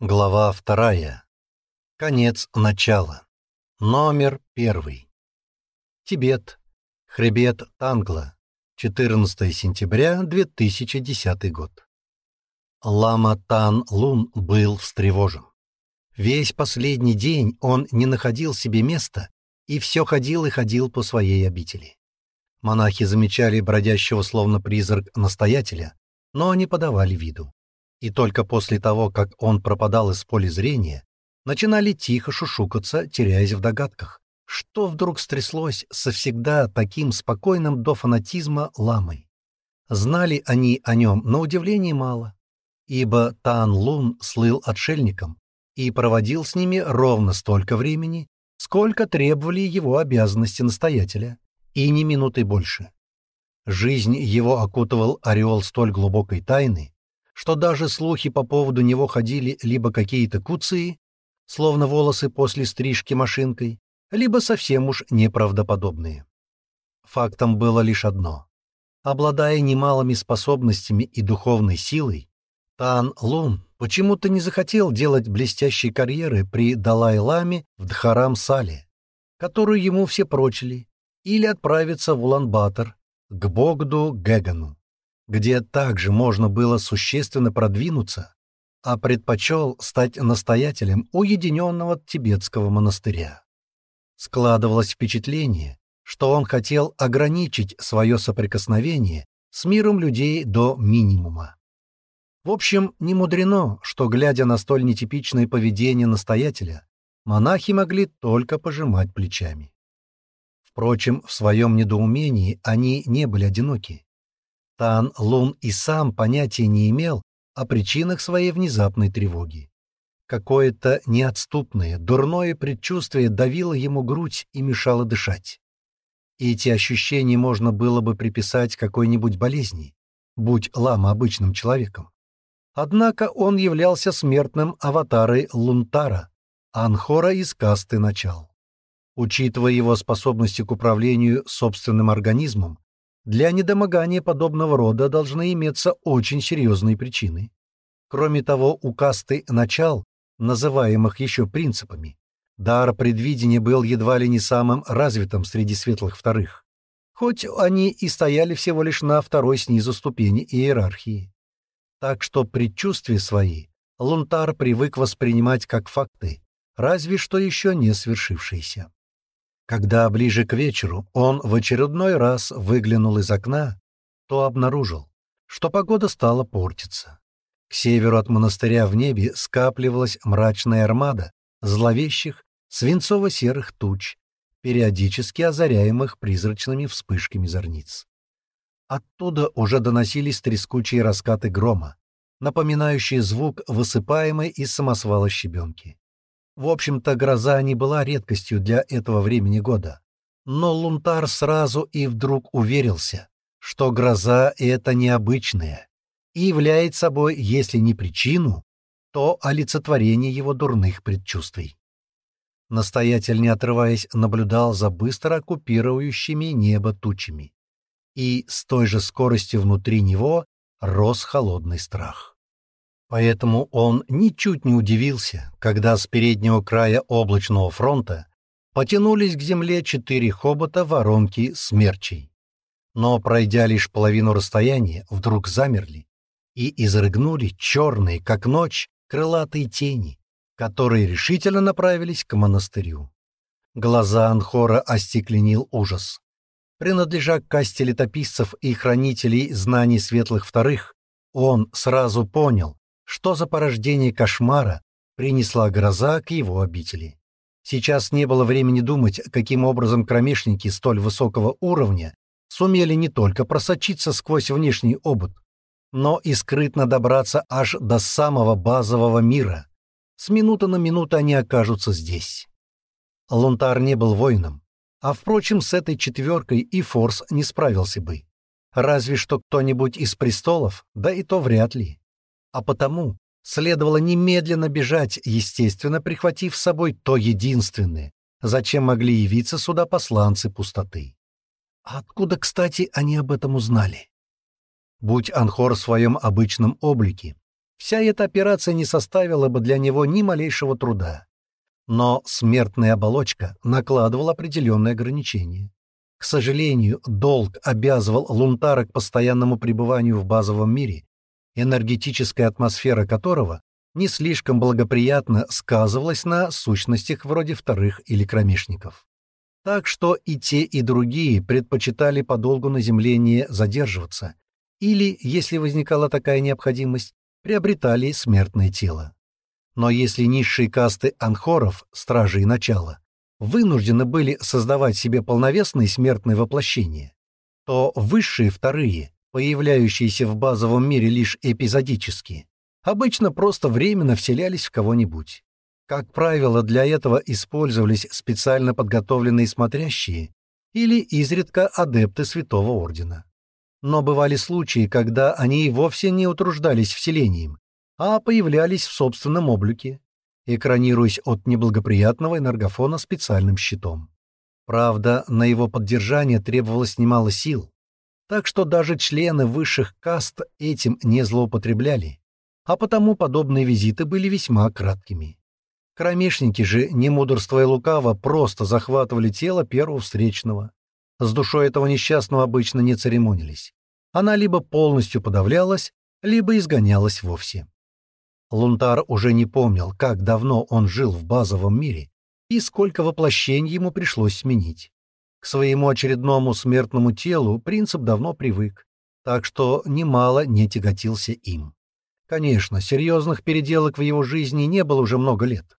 Глава вторая. Конец начала. Номер первый. Тибет. Хребет Тангла. 14 сентября 2010 год. Лама Тан Лун был встревожен. Весь последний день он не находил себе места и все ходил и ходил по своей обители. Монахи замечали бродящего словно призрак настоятеля, но не подавали виду и только после того, как он пропадал из поля зрения, начинали тихо шушукаться, теряясь в догадках, что вдруг стряслось со всегда таким спокойным до фанатизма ламой. Знали они о нем на удивление мало, ибо Тан Лун слыл отшельником и проводил с ними ровно столько времени, сколько требовали его обязанности настоятеля, и ни минуты больше. Жизнь его окутывал ореол столь глубокой тайны, что даже слухи по поводу него ходили либо какие-то куции, словно волосы после стрижки машинкой, либо совсем уж неправдоподобные. Фактом было лишь одно. Обладая немалыми способностями и духовной силой, Тан Лун почему-то не захотел делать блестящей карьеры при Далай-Ламе в Дхарам-Сале, которую ему все прочили, или отправиться в Улан-Батор, к Богду Гэгану где также можно было существенно продвинуться, а предпочел стать настоятелем уединенного тибетского монастыря. Складывалось впечатление, что он хотел ограничить свое соприкосновение с миром людей до минимума. В общем, не мудрено, что, глядя на столь нетипичное поведение настоятеля, монахи могли только пожимать плечами. Впрочем, в своем недоумении они не были одиноки. Тан Лун и сам понятия не имел о причинах своей внезапной тревоги. Какое-то неотступное, дурное предчувствие давило ему грудь и мешало дышать. Эти ощущения можно было бы приписать какой-нибудь болезни, будь лама обычным человеком. Однако он являлся смертным аватарой Лунтара, Анхора из касты начал. Учитывая его способности к управлению собственным организмом, для недомогания подобного рода должны иметься очень серьезные причины. Кроме того, у касты начал, называемых еще принципами, дар предвидения был едва ли не самым развитым среди светлых вторых, хоть они и стояли всего лишь на второй снизу ступени иерархии. Так что предчувствия свои Лунтар привык воспринимать как факты, разве что еще не свершившиеся. Когда ближе к вечеру он в очередной раз выглянул из окна, то обнаружил, что погода стала портиться. К северу от монастыря в небе скапливалась мрачная армада зловещих свинцово-серых туч, периодически озаряемых призрачными вспышками зорниц. Оттуда уже доносились трескучие раскаты грома, напоминающие звук высыпаемой из самосвала щебенки. В общем-то, гроза не была редкостью для этого времени года. Но Лунтар сразу и вдруг уверился, что гроза — это необычная и является собой, если не причину, то олицетворение его дурных предчувствий. Настоятель, не отрываясь, наблюдал за быстро оккупирующими небо тучами. И с той же скоростью внутри него рос холодный страх. Поэтому он ничуть не удивился, когда с переднего края облачного фронта потянулись к земле четыре хобота воронки смерчей. Но, пройдя лишь половину расстояния, вдруг замерли и изрыгнули черные, как ночь, крылатые тени, которые решительно направились к монастырю. Глаза Анхора остекленил ужас. Принадлежа к касте летописцев и хранителей знаний светлых вторых, он сразу понял, что за порождение кошмара принесла гроза к его обители. Сейчас не было времени думать, каким образом кромешники столь высокого уровня сумели не только просочиться сквозь внешний обод, но и скрытно добраться аж до самого базового мира. С минуты на минуту они окажутся здесь. Лунтар не был воином, а, впрочем, с этой четверкой и Форс не справился бы. Разве что кто-нибудь из престолов, да и то вряд ли а потому следовало немедленно бежать, естественно, прихватив с собой то единственное, зачем могли явиться сюда посланцы пустоты. А откуда, кстати, они об этом узнали? Будь Анхор в своем обычном облике, вся эта операция не составила бы для него ни малейшего труда. Но смертная оболочка накладывала определенные ограничения. К сожалению, долг обязывал Лунтара к постоянному пребыванию в базовом мире, энергетическая атмосфера которого не слишком благоприятно сказывалась на сущностях вроде вторых или кромешников. Так что и те, и другие предпочитали подолгу на землении задерживаться, или, если возникала такая необходимость, приобретали смертное тело. Но если низшие касты анхоров, стражей начала, вынуждены были создавать себе полновесные смертные воплощения, то высшие вторые, появляющиеся в базовом мире лишь эпизодически, обычно просто временно вселялись в кого-нибудь. Как правило, для этого использовались специально подготовленные смотрящие или изредка адепты Святого Ордена. Но бывали случаи, когда они и вовсе не утруждались вселением, а появлялись в собственном облике, экранируясь от неблагоприятного энергофона специальным щитом. Правда, на его поддержание требовалось немало сил, так что даже члены высших каст этим не злоупотребляли, а потому подобные визиты были весьма краткими. Кромешники же, не мудрствуя лукаво, просто захватывали тело первого встречного. С душой этого несчастного обычно не церемонились. Она либо полностью подавлялась, либо изгонялась вовсе. Лунтар уже не помнил, как давно он жил в базовом мире и сколько воплощений ему пришлось сменить. К своему очередному смертному телу принцип давно привык, так что немало не тяготился им. Конечно, серьезных переделок в его жизни не было уже много лет.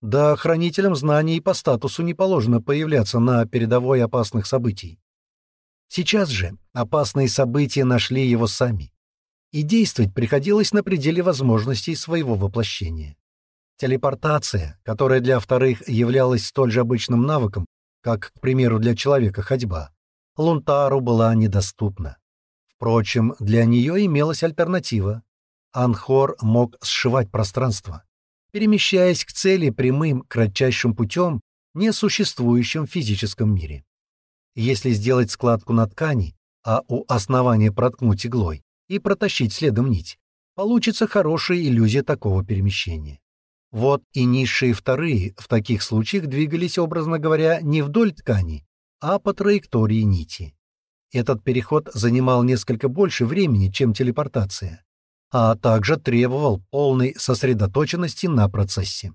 Да, хранителям знаний по статусу не положено появляться на передовой опасных событий. Сейчас же опасные события нашли его сами и действовать приходилось на пределе возможностей своего воплощения. Телепортация, которая для вторых являлась столь же обычным навыком, как, к примеру, для человека ходьба, Лунтару была недоступна. Впрочем, для нее имелась альтернатива. Анхор мог сшивать пространство, перемещаясь к цели прямым, кратчайшим путем, несуществующим в физическом мире. Если сделать складку на ткани, а у основания проткнуть иглой, и протащить следом нить. Получится хорошая иллюзия такого перемещения. Вот и низшие вторые в таких случаях двигались, образно говоря, не вдоль ткани, а по траектории нити. Этот переход занимал несколько больше времени, чем телепортация, а также требовал полной сосредоточенности на процессе.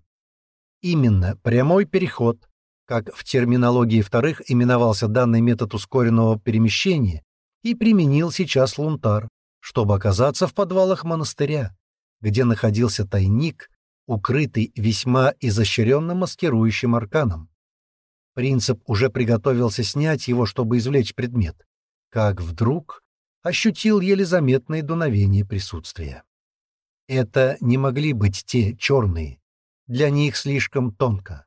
Именно прямой переход, как в терминологии вторых именовался данный метод ускоренного перемещения, и применил сейчас Лунтар, чтобы оказаться в подвалах монастыря, где находился тайник, укрытый весьма изощренно маскирующим арканом. Принцип уже приготовился снять его, чтобы извлечь предмет, как вдруг ощутил еле заметное дуновение присутствия. Это не могли быть те черные, для них слишком тонко.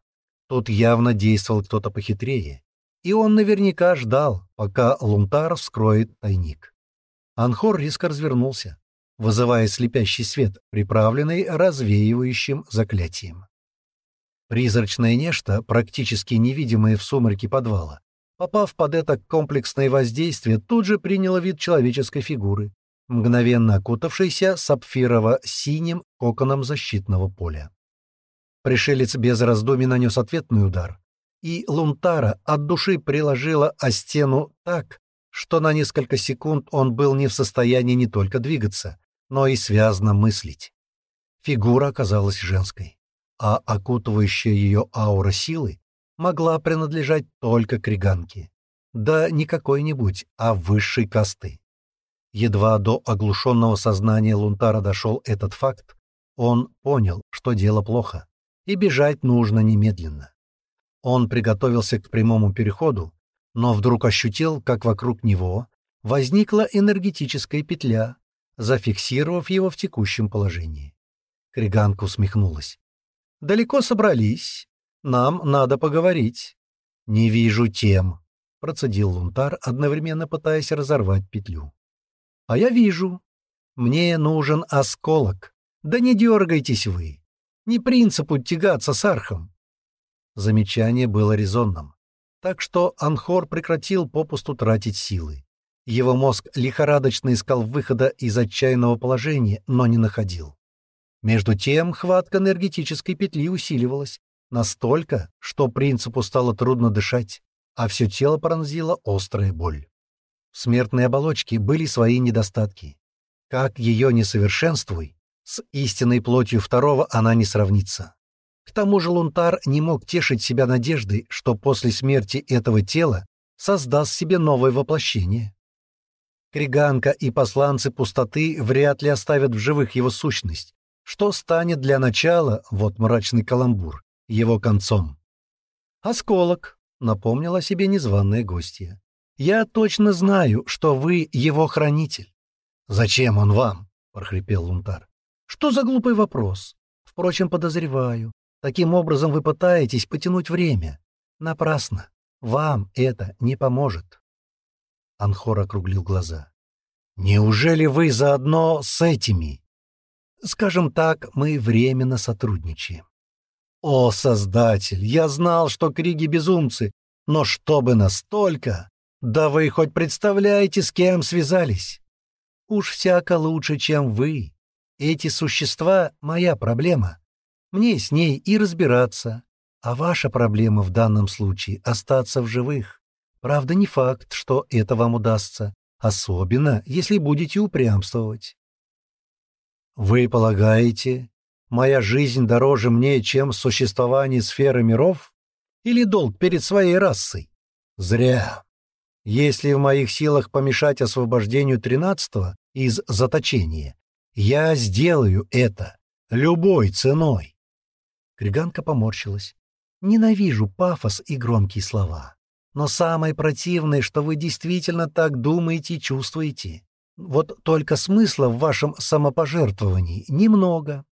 Тут явно действовал кто-то похитрее, и он наверняка ждал, пока Лунтар вскроет тайник. Анхор резко развернулся, вызывая слепящий свет, приправленный развеивающим заклятием. Призрачное нечто, практически невидимое в сумраке подвала, попав под это комплексное воздействие, тут же приняло вид человеческой фигуры, мгновенно окутавшейся сапфирово-синим коконом защитного поля. Пришелец без раздумий нанес ответный удар, и Лунтара от души приложила о стену так, что на несколько секунд он был не в состоянии не только двигаться, но и связно мыслить. Фигура оказалась женской, а окутывающая ее аура силы могла принадлежать только криганке. Да не какой-нибудь, а высшей касты. Едва до оглушенного сознания Лунтара дошел этот факт, он понял, что дело плохо, и бежать нужно немедленно. Он приготовился к прямому переходу, но вдруг ощутил, как вокруг него возникла энергетическая петля, зафиксировав его в текущем положении. Криганка усмехнулась. «Далеко собрались. Нам надо поговорить». «Не вижу тем», — процедил Лунтар, одновременно пытаясь разорвать петлю. «А я вижу. Мне нужен осколок. Да не дергайтесь вы. Не принципу тягаться с архом». Замечание было резонным. Так что Анхор прекратил попусту тратить силы. Его мозг лихорадочно искал выхода из отчаянного положения, но не находил. Между тем хватка энергетической петли усиливалась настолько, что принципу стало трудно дышать, а все тело пронзила острая боль. В смертной оболочке были свои недостатки. Как ее несовершенствуй, с истинной плотью второго она не сравнится. К тому же Лунтар не мог тешить себя надеждой, что после смерти этого тела создаст себе новое воплощение. Криганка и посланцы пустоты вряд ли оставят в живых его сущность, что станет для начала, вот мрачный каламбур, его концом. «Осколок», — напомнила себе незваная гостья. «Я точно знаю, что вы его хранитель». «Зачем он вам?» — прохрипел Лунтар. «Что за глупый вопрос? Впрочем, подозреваю. Таким образом вы пытаетесь потянуть время. Напрасно. Вам это не поможет». Анхор округлил глаза. «Неужели вы заодно с этими?» «Скажем так, мы временно сотрудничаем». «О, Создатель, я знал, что Криги безумцы, но чтобы настолько...» Да вы хоть представляете, с кем связались? Уж всяко лучше, чем вы. Эти существа — моя проблема. Мне с ней и разбираться. А ваша проблема в данном случае — остаться в живых. Правда, не факт, что это вам удастся, особенно если будете упрямствовать. Вы полагаете, моя жизнь дороже мне, чем существование сферы миров? Или долг перед своей расой? Зря. Если в моих силах помешать освобождению тринадцатого из заточения, я сделаю это любой ценой. Криганка поморщилась. Ненавижу пафос и громкие слова. Но самое противное, что вы действительно так думаете и чувствуете. Вот только смысла в вашем самопожертвовании немного.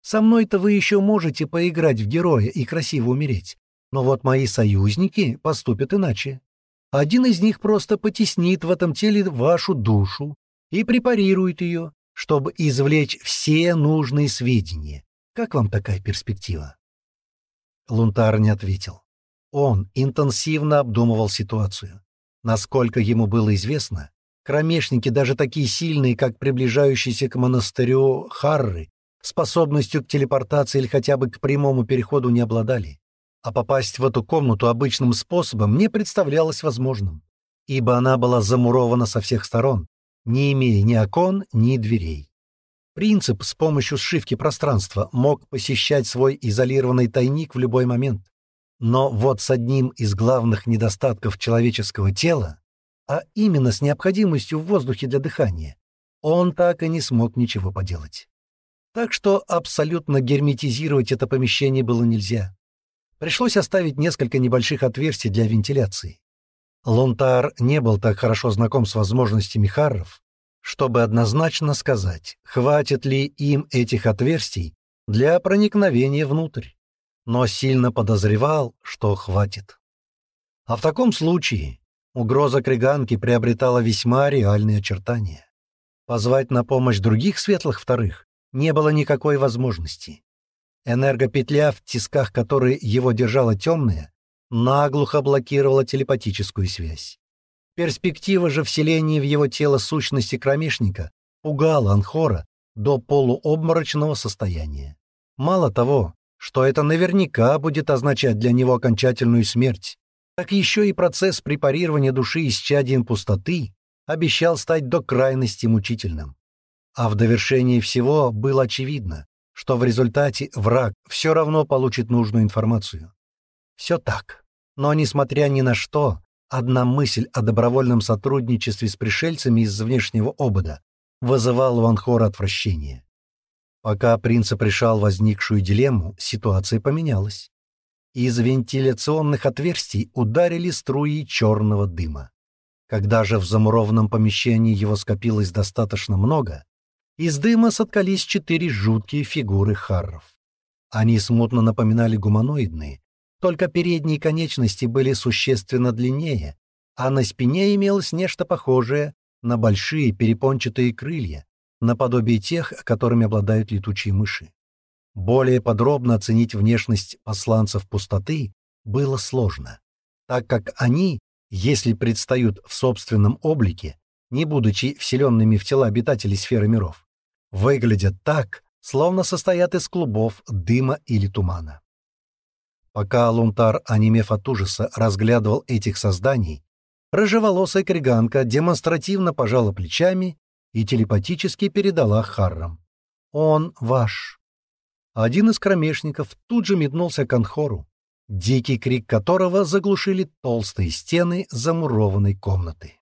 Со мной-то вы еще можете поиграть в героя и красиво умереть. Но вот мои союзники поступят иначе. Один из них просто потеснит в этом теле вашу душу и препарирует ее, чтобы извлечь все нужные сведения. Как вам такая перспектива?» Лунтар не ответил. Он интенсивно обдумывал ситуацию. Насколько ему было известно, кромешники, даже такие сильные, как приближающиеся к монастырю Харры, способностью к телепортации или хотя бы к прямому переходу не обладали а попасть в эту комнату обычным способом не представлялось возможным, ибо она была замурована со всех сторон, не имея ни окон, ни дверей. Принцип с помощью сшивки пространства мог посещать свой изолированный тайник в любой момент. Но вот с одним из главных недостатков человеческого тела, а именно с необходимостью в воздухе для дыхания, он так и не смог ничего поделать. Так что абсолютно герметизировать это помещение было нельзя. Пришлось оставить несколько небольших отверстий для вентиляции. Лунтар не был так хорошо знаком с возможностями харров, чтобы однозначно сказать, хватит ли им этих отверстий для проникновения внутрь, но сильно подозревал, что хватит. А в таком случае угроза Криганки приобретала весьма реальные очертания. Позвать на помощь других светлых вторых не было никакой возможности. Энергопетля, в тисках которой его держала темная, наглухо блокировала телепатическую связь. Перспектива же вселения в его тело сущности кромешника пугала Анхора до полуобморочного состояния. Мало того, что это наверняка будет означать для него окончательную смерть, так еще и процесс препарирования души исчадием пустоты обещал стать до крайности мучительным. А в довершении всего было очевидно, что в результате враг все равно получит нужную информацию. Все так. Но, несмотря ни на что, одна мысль о добровольном сотрудничестве с пришельцами из внешнего обода вызывала у Анхора отвращение. Пока принцип решал возникшую дилемму, ситуация поменялась. Из вентиляционных отверстий ударили струи черного дыма. Когда же в замурованном помещении его скопилось достаточно много, из дыма соткались четыре жуткие фигуры харров. Они смутно напоминали гуманоидные, только передние конечности были существенно длиннее, а на спине имелось нечто похожее на большие перепончатые крылья, наподобие тех, которыми обладают летучие мыши. Более подробно оценить внешность посланцев пустоты было сложно, так как они, если предстают в собственном облике, не будучи вселенными в тела обитателей сферы миров, выглядят так, словно состоят из клубов дыма или тумана. Пока Лунтар, онемев от ужаса, разглядывал этих созданий, рыжеволосая криганка демонстративно пожала плечами и телепатически передала Харрам. «Он ваш». Один из кромешников тут же метнулся к Анхору, дикий крик которого заглушили толстые стены замурованной комнаты.